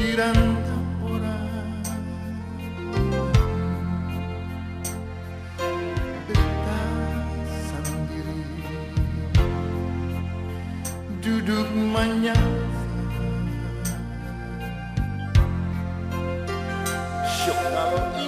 girando por ahí. Sendiri duduk menyatu. Show